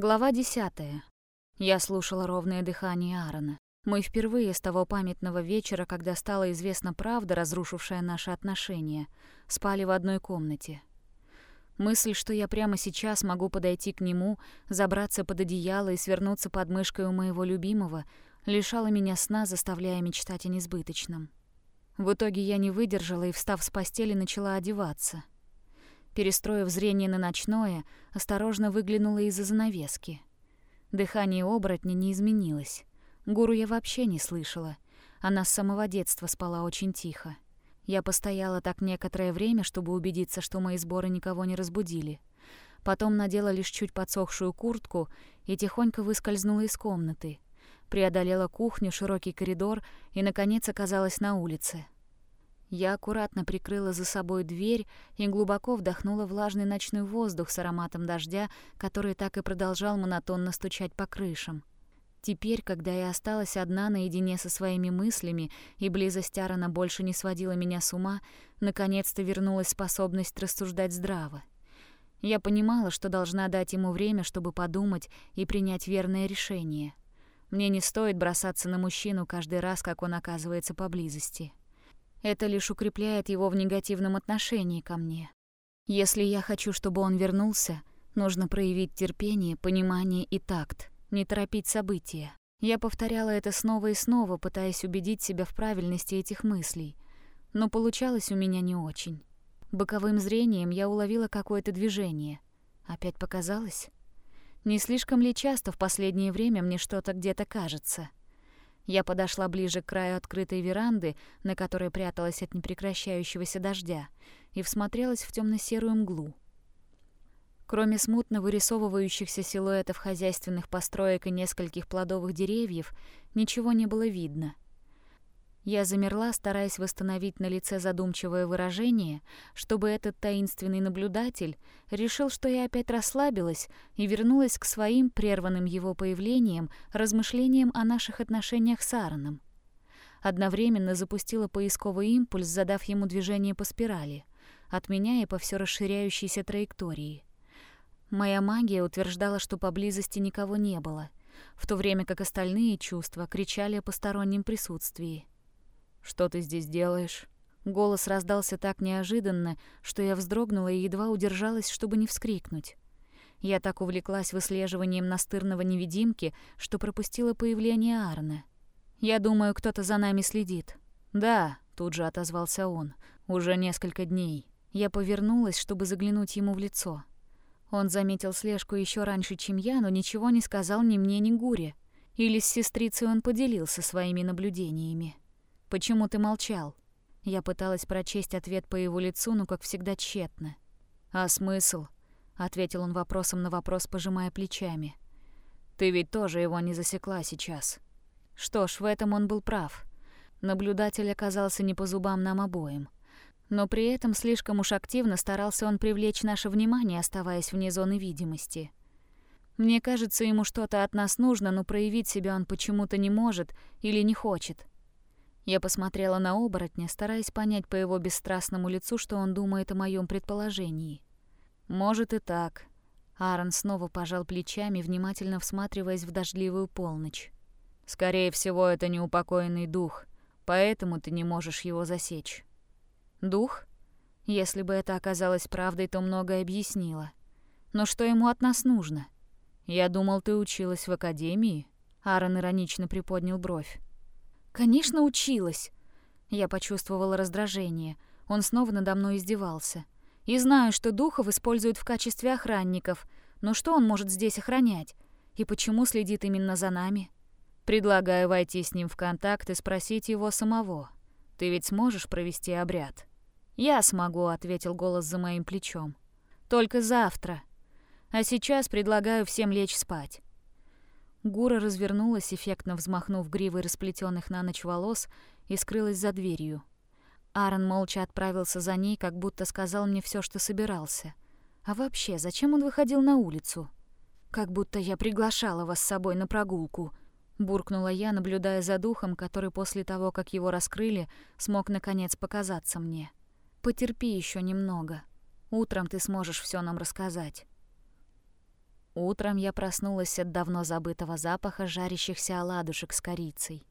Глава десятая. Я слушала ровное дыхание Аарона. Мы впервые с того памятного вечера, когда стала известна правда, разрушившая наши отношения, спали в одной комнате. Мысль, что я прямо сейчас могу подойти к нему, забраться под одеяло и свернуться под мышкой у моего любимого, лишала меня сна, заставляя мечтать о несбыточном. В итоге я не выдержала и, встав с постели, начала одеваться. Перестроив зрение на ночное, осторожно выглянула из-за занавески. Дыхание оборотня не изменилось. Гуру я вообще не слышала. Она с самого детства спала очень тихо. Я постояла так некоторое время, чтобы убедиться, что мои сборы никого не разбудили. Потом надела лишь чуть подсохшую куртку и тихонько выскользнула из комнаты. Преодолела кухню, широкий коридор и, наконец, оказалась на улице. Я аккуратно прикрыла за собой дверь и глубоко вдохнула влажный ночной воздух с ароматом дождя, который так и продолжал монотонно стучать по крышам. Теперь, когда я осталась одна наедине со своими мыслями, и близость Аарона больше не сводила меня с ума, наконец-то вернулась способность рассуждать здраво. Я понимала, что должна дать ему время, чтобы подумать и принять верное решение. Мне не стоит бросаться на мужчину каждый раз, как он оказывается поблизости. Это лишь укрепляет его в негативном отношении ко мне. Если я хочу, чтобы он вернулся, нужно проявить терпение, понимание и такт не торопить события. Я повторяла это снова и снова, пытаясь убедить себя в правильности этих мыслей. Но получалось у меня не очень. Боковым зрением я уловила какое-то движение. Опять показалось? Не слишком ли часто в последнее время мне что-то где-то кажется? Я подошла ближе к краю открытой веранды, на которой пряталась от непрекращающегося дождя, и всмотрелась в темно серую мглу. Кроме смутно вырисовывающихся силуэтов хозяйственных построек и нескольких плодовых деревьев, ничего не было видно. Я замерла, стараясь восстановить на лице задумчивое выражение, чтобы этот таинственный наблюдатель решил, что я опять расслабилась и вернулась к своим, прерванным его появлением, размышлениям о наших отношениях с Аароном. Одновременно запустила поисковый импульс, задав ему движение по спирали, от меня по все расширяющейся траектории. Моя магия утверждала, что поблизости никого не было, в то время как остальные чувства кричали о постороннем присутствии. «Что ты здесь делаешь?» Голос раздался так неожиданно, что я вздрогнула и едва удержалась, чтобы не вскрикнуть. Я так увлеклась выслеживанием настырного невидимки, что пропустила появление Арны. «Я думаю, кто-то за нами следит». «Да», — тут же отозвался он, — «уже несколько дней». Я повернулась, чтобы заглянуть ему в лицо. Он заметил слежку еще раньше, чем я, но ничего не сказал ни мне, ни Гуре. Или с сестрицей он поделился своими наблюдениями. «Почему ты молчал?» Я пыталась прочесть ответ по его лицу, но, как всегда, тщетно. «А смысл?» — ответил он вопросом на вопрос, пожимая плечами. «Ты ведь тоже его не засекла сейчас». Что ж, в этом он был прав. Наблюдатель оказался не по зубам нам обоим. Но при этом слишком уж активно старался он привлечь наше внимание, оставаясь вне зоны видимости. Мне кажется, ему что-то от нас нужно, но проявить себя он почему-то не может или не хочет. Я посмотрела на оборотня, стараясь понять по его бесстрастному лицу, что он думает о моем предположении. Может и так. Аарон снова пожал плечами, внимательно всматриваясь в дождливую полночь. Скорее всего, это неупокоенный дух, поэтому ты не можешь его засечь. Дух? Если бы это оказалось правдой, то многое объяснило. Но что ему от нас нужно? Я думал, ты училась в академии? Аарон иронично приподнял бровь. Конечно, училась. Я почувствовала раздражение. Он снова надо мной издевался. И знаю, что духов используют в качестве охранников. Но что он может здесь охранять? И почему следит именно за нами? Предлагаю войти с ним в контакт и спросить его самого. Ты ведь сможешь провести обряд? «Я смогу», — ответил голос за моим плечом. «Только завтра. А сейчас предлагаю всем лечь спать». Гура развернулась, эффектно взмахнув гривой расплетенных на ночь волос, и скрылась за дверью. Аарон молча отправился за ней, как будто сказал мне все, что собирался. А вообще, зачем он выходил на улицу? Как будто я приглашала вас с собой на прогулку, буркнула я, наблюдая за духом, который после того, как его раскрыли, смог наконец показаться мне. Потерпи еще немного. Утром ты сможешь все нам рассказать. Утром я проснулась от давно забытого запаха жарящихся оладушек с корицей.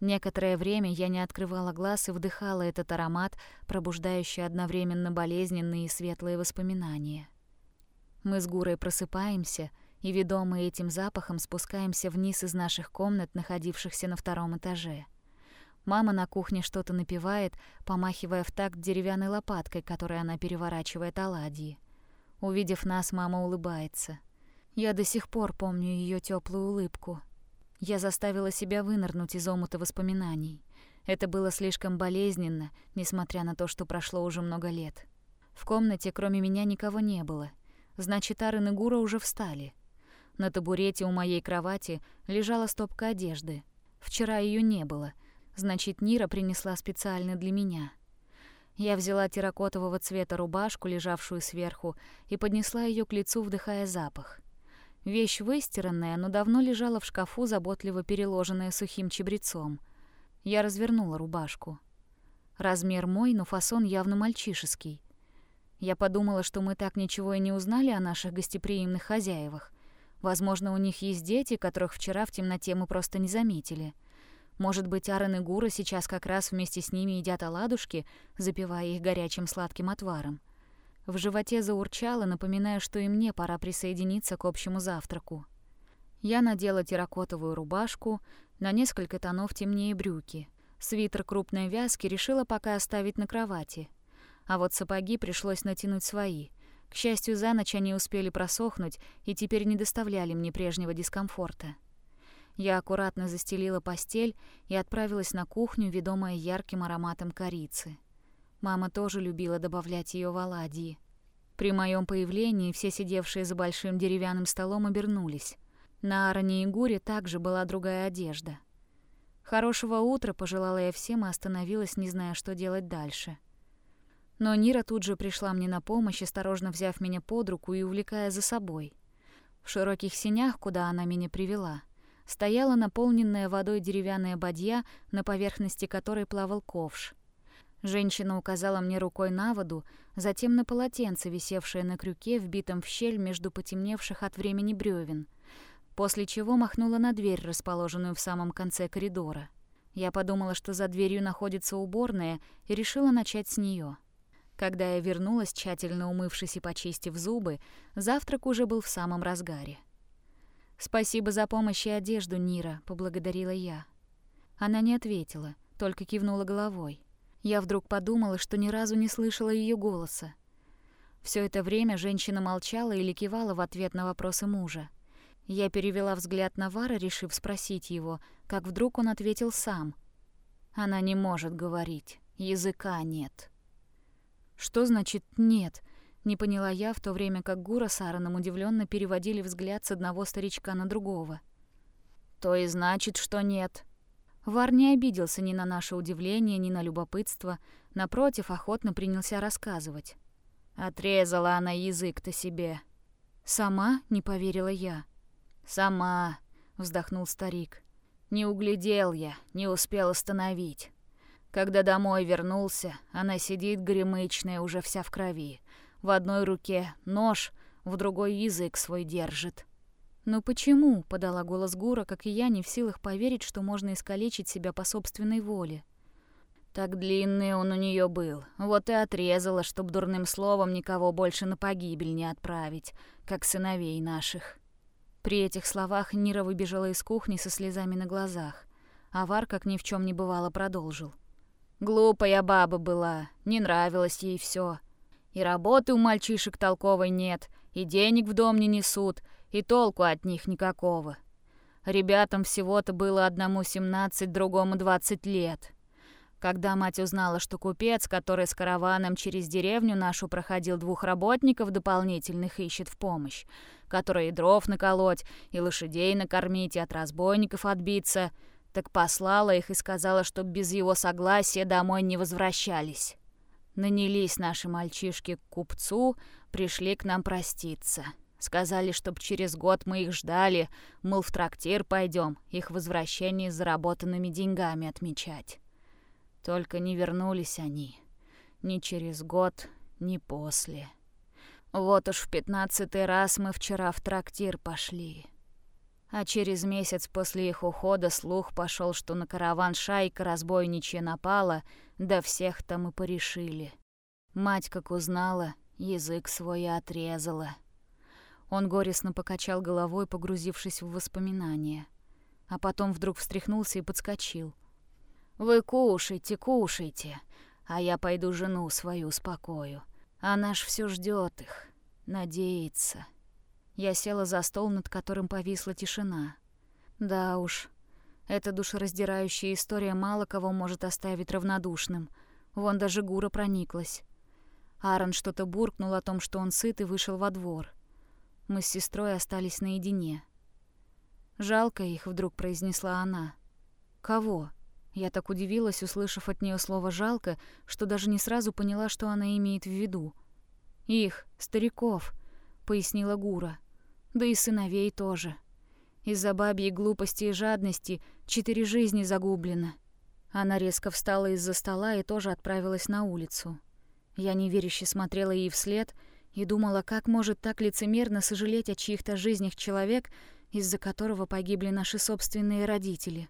Некоторое время я не открывала глаз и вдыхала этот аромат, пробуждающий одновременно болезненные и светлые воспоминания. Мы с Гурой просыпаемся и, ведомые этим запахом, спускаемся вниз из наших комнат, находившихся на втором этаже. Мама на кухне что-то напевает, помахивая в такт деревянной лопаткой, которой она переворачивает оладьи. Увидев нас, мама улыбается. Я до сих пор помню ее теплую улыбку. Я заставила себя вынырнуть из омута воспоминаний. Это было слишком болезненно, несмотря на то, что прошло уже много лет. В комнате кроме меня никого не было. Значит, Арын и Гура уже встали. На табурете у моей кровати лежала стопка одежды. Вчера ее не было — Значит, Нира принесла специально для меня. Я взяла терракотового цвета рубашку, лежавшую сверху, и поднесла ее к лицу, вдыхая запах. Вещь выстиранная, но давно лежала в шкафу, заботливо переложенная сухим чебрецом. Я развернула рубашку. Размер мой, но фасон явно мальчишеский. Я подумала, что мы так ничего и не узнали о наших гостеприимных хозяевах. Возможно, у них есть дети, которых вчера в темноте мы просто не заметили — может быть, Аарон и Гура сейчас как раз вместе с ними едят оладушки, запивая их горячим сладким отваром. В животе заурчало, напоминая, что и мне пора присоединиться к общему завтраку. Я надела терракотовую рубашку, на несколько тонов темнее брюки. Свитер крупной вязки решила пока оставить на кровати. А вот сапоги пришлось натянуть свои. К счастью, за ночь они успели просохнуть и теперь не доставляли мне прежнего дискомфорта. Я аккуратно застелила постель и отправилась на кухню, ведомая ярким ароматом корицы. Мама тоже любила добавлять ее в оладьи. При моем появлении все сидевшие за большим деревянным столом обернулись. На Ароне и Гуре также была другая одежда. Хорошего утра пожелала я всем и остановилась, не зная, что делать дальше. Но Нира тут же пришла мне на помощь, осторожно взяв меня под руку и увлекая за собой. В широких синях, куда она меня привела, стояла наполненная водой деревянная бадья, на поверхности которой плавал ковш. Женщина указала мне рукой на воду, затем на полотенце, висевшее на крюке, вбитом в щель между потемневших от времени бревен, после чего махнула на дверь, расположенную в самом конце коридора. Я подумала, что за дверью находится уборная, и решила начать с нее. Когда я вернулась, тщательно умывшись и почистив зубы, завтрак уже был в самом разгаре. «Спасибо за помощь и одежду, Нира», — поблагодарила я. Она не ответила, только кивнула головой. Я вдруг подумала, что ни разу не слышала ее голоса. Все это время женщина молчала или кивала в ответ на вопросы мужа. Я перевела взгляд на Вара, решив спросить его, как вдруг он ответил сам. «Она не может говорить, языка нет». «Что значит «нет»?» Не поняла я, в то время как Гура с Аароном удивленно переводили взгляд с одного старичка на другого. «То и значит, что нет». Вар не обиделся ни на наше удивление, ни на любопытство. Напротив, охотно принялся рассказывать. «Отрезала она язык-то себе». «Сама?» — не поверила я. «Сама», — вздохнул старик. «Не углядел я, не успел остановить. Когда домой вернулся, она сидит гремычная, уже вся в крови. В одной руке нож, в другой язык свой держит. «Но почему?» — подала голос Гура, как и я, не в силах поверить, что можно искалечить себя по собственной воле. Так длинный он у нее был, вот и отрезала, чтоб дурным словом никого больше на погибель не отправить, как сыновей наших. При этих словах Нира выбежала из кухни со слезами на глазах. Авар, как ни в чем не бывало, продолжил. «Глупая баба была, не нравилось ей все. И работы у мальчишек толковой нет, и денег в дом не несут, и толку от них никакого. Ребятам всего-то было одному 17, другому 20 лет. Когда мать узнала, что купец, который с караваном через деревню нашу проходил двух работников дополнительных ищет в помощь, которые дров наколоть, и лошадей накормить, и от разбойников отбиться, так послала их и сказала, чтоб без его согласия домой не возвращались. Нанялись наши мальчишки к купцу, пришли к нам проститься. Сказали, чтоб через год мы их ждали, мол, в трактир пойдем, их возвращение с заработанными деньгами отмечать. Только не вернулись они. Ни через год, ни после. Вот уж в пятнадцатый раз мы вчера в трактир пошли. А через месяц после их ухода слух пошел, что на караван шайка разбойничья напала, да всех там и порешили. Мать, как узнала, язык свой отрезала. Он горестно покачал головой, погрузившись в воспоминания. А потом вдруг встряхнулся и подскочил. «Вы кушайте, кушайте, а я пойду жену свою успокою. Она ж все ждет их, надеется». Я села за стол, над которым повисла тишина. Да уж, эта душераздирающая история мало кого может оставить равнодушным. Вон даже Гура прониклась. Аарон что-то буркнул о том, что он сыт и вышел во двор. Мы с сестрой остались наедине. «Жалко их», — вдруг произнесла она. «Кого?» Я так удивилась, услышав от нее слово «жалко», что даже не сразу поняла, что она имеет в виду. «Их, стариков», — пояснила Гура да и сыновей тоже. Из-за бабьей глупости и жадности четыре жизни загублено. Она резко встала из-за стола и тоже отправилась на улицу. Я неверяще смотрела ей вслед и думала, как может так лицемерно сожалеть о чьих-то жизнях человек, из-за которого погибли наши собственные родители.